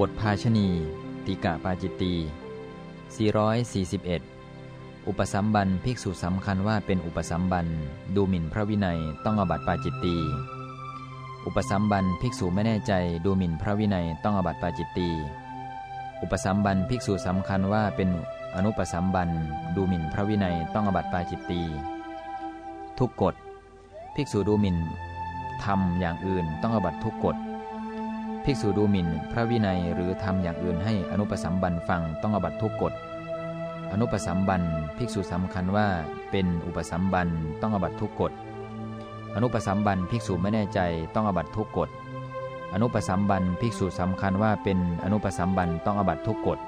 บทภาชณีติกะปาจิตตี441 อุปสัมบันภิกษุสำคัญว่าเป็นอุปสัมบันดูหมิ่นพระวินัยต้องอบัติปาจิตตี อุปสัมบันภิกษุไม่แน่ใจดูหมิ่นพระวินัยต้องอบัติปาจิตตี อุปสัมบันภิกษุสำคัญว่าเป็นอนุปสัมบันดูหมิ่นพระวินัยต้องอบัติปาจิตตีทุกกฎภิกษุดูหมิ่นทำอย่างอื่นต้องอบัติทุกกฎ ภิกษุดูหมิ่น พระวินัยหรือทำอย่างอื่นให้อนุปสัมบันฟังต้องอบัตทุกกฎ อนุปสัมบันภิกษุสำคัญว่าเป็นอุปสัมบันต้องอบัตทุกกฎ อนุปสัมบันภิกษุไม่แน่ใจต้องอบัตทุกกฎ อนุปสัมบันภิกษุสำคัญว่าเป็นอนุปสัมบันต้องอบัตทุกกฎ